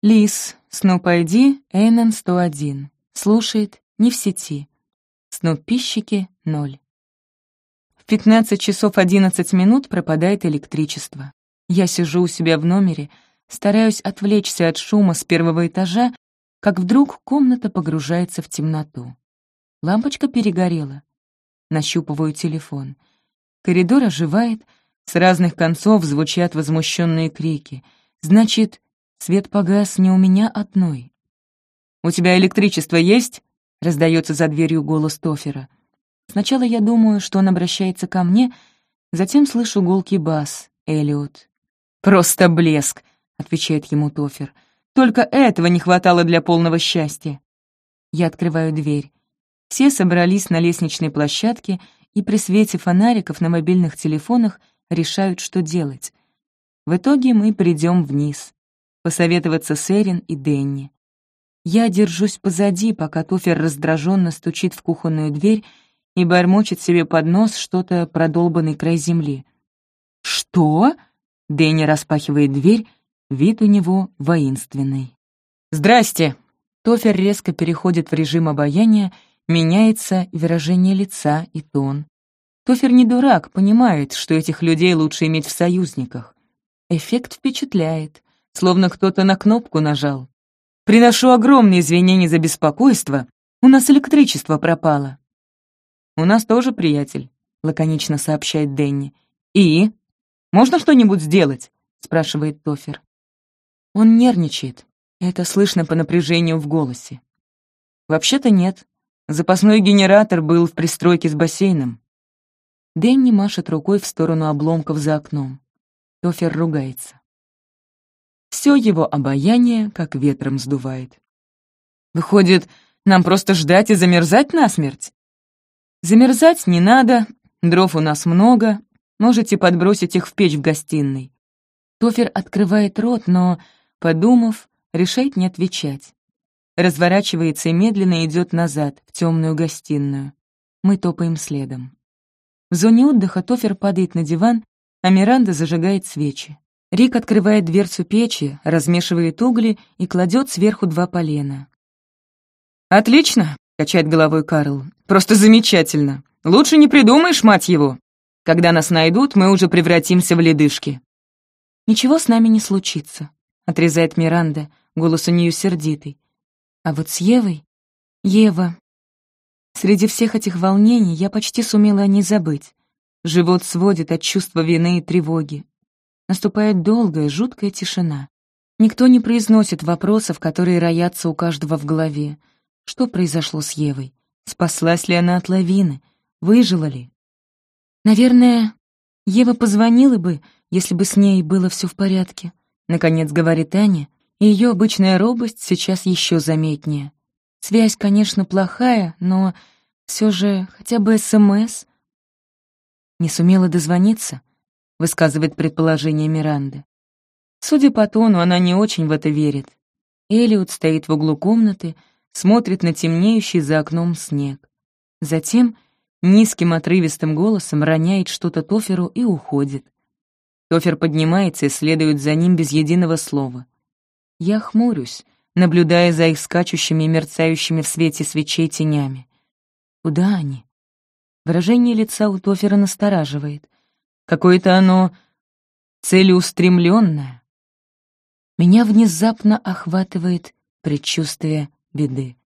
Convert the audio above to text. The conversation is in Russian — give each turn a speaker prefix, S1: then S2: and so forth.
S1: Лис, Снуп ID, Эйнон 101. Слушает, не в сети. Снуппищики — ноль. В 15 часов 11 минут пропадает электричество. Я сижу у себя в номере, стараюсь отвлечься от шума с первого этажа, как вдруг комната погружается в темноту. Лампочка перегорела. Нащупываю телефон. Коридор оживает, с разных концов звучат возмущенные крики. Значит, свет погас не у меня одной. «У тебя электричество есть?» — раздается за дверью голос Тофера. Сначала я думаю, что он обращается ко мне, затем слышу гулкий бас, Элиот. «Просто блеск!» — отвечает ему Тофер. «Только этого не хватало для полного счастья!» Я открываю дверь. Все собрались на лестничной площадке и при свете фонариков на мобильных телефонах решают, что делать. В итоге мы придем вниз. Посоветоваться с Эрин и Денни. Я держусь позади, пока Тофер раздраженно стучит в кухонную дверь и бормочет себе под нос что-то продолбанный край земли. «Что?» — Дэнни распахивает дверь, вид у него воинственный. «Здрасте!» Тофер резко переходит в режим обаяния, меняется выражение лица и тон. Тофер не дурак, понимает, что этих людей лучше иметь в союзниках. Эффект впечатляет, словно кто-то на кнопку нажал. «Приношу огромные извинения за беспокойство. У нас электричество пропало». «У нас тоже, приятель», — лаконично сообщает Дэнни. «И? Можно что-нибудь сделать?» — спрашивает Тофер. Он нервничает. Это слышно по напряжению в голосе. «Вообще-то нет. Запасной генератор был в пристройке с бассейном. Дэнни машет рукой в сторону обломков за окном. Тофер ругается. Все его обаяние как ветром сдувает. Выходит, нам просто ждать и замерзать насмерть? Замерзать не надо, дров у нас много, можете подбросить их в печь в гостиной. Тофер открывает рот, но, подумав, решает не отвечать. Разворачивается и медленно идет назад, в темную гостиную. Мы топаем следом. В зоне отдыха Тофер падает на диван, а Миранда зажигает свечи. Рик открывает дверцу печи, размешивает угли и кладет сверху два полена. «Отлично!» — качает головой Карл. «Просто замечательно! Лучше не придумаешь, мать его! Когда нас найдут, мы уже превратимся в ледышки». «Ничего с нами не случится», — отрезает Миранда, голос у нее сердитый. «А вот с Евой...» «Ева, Среди всех этих волнений я почти сумела не забыть. Живот сводит от чувства вины и тревоги. Наступает долгая, жуткая тишина. Никто не произносит вопросов, которые роятся у каждого в голове. Что произошло с Евой? Спаслась ли она от лавины? Выжила ли? Наверное, Ева позвонила бы, если бы с ней было все в порядке. Наконец говорит Аня, и ее обычная робость сейчас еще заметнее. Связь, конечно, плохая, но все же хотя бы СМС. Не сумела дозвониться, высказывает предположение Миранды. Судя по тону, она не очень в это верит. Элиот стоит в углу комнаты, смотрит на темнеющий за окном снег. Затем низким отрывистым голосом роняет что-то Тоферу и уходит. Тофер поднимается и следует за ним без единого слова. Я хмурюсь, наблюдая за их скачущими и мерцающими в свете свечей тенями. Куда они? Выражение лица у Тофера настораживает. Какое-то оно целеустремленное. Меня внезапно охватывает предчувствие беды.